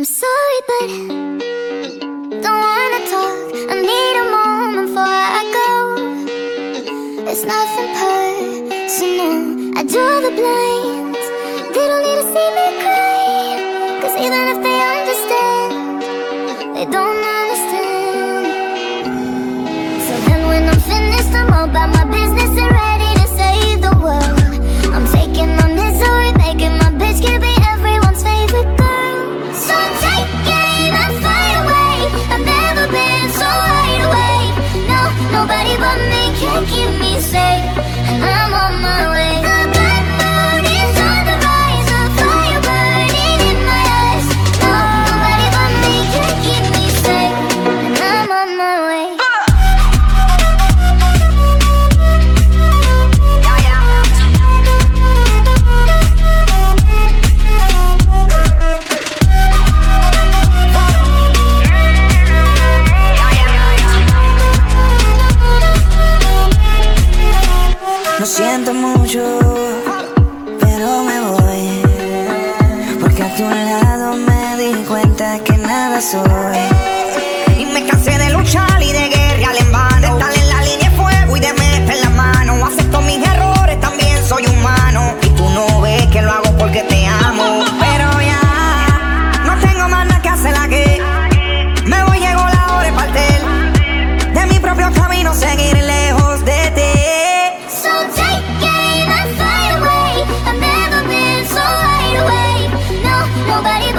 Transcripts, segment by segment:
I'm sorry, but don't wanna talk. I need a moment before I go. It's nothing personal. I draw the blinds. They don't need to see me cry. Cause even if they understand, they don't understand. So then when I'm finished, I'm all about my business. can't keep me safe, and I'm on my way. Lo siento mucho, pero me voy. Porque a tu lado me di cuenta que nada soy.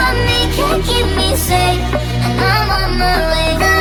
but me can't keep me safe, and I'm on my way.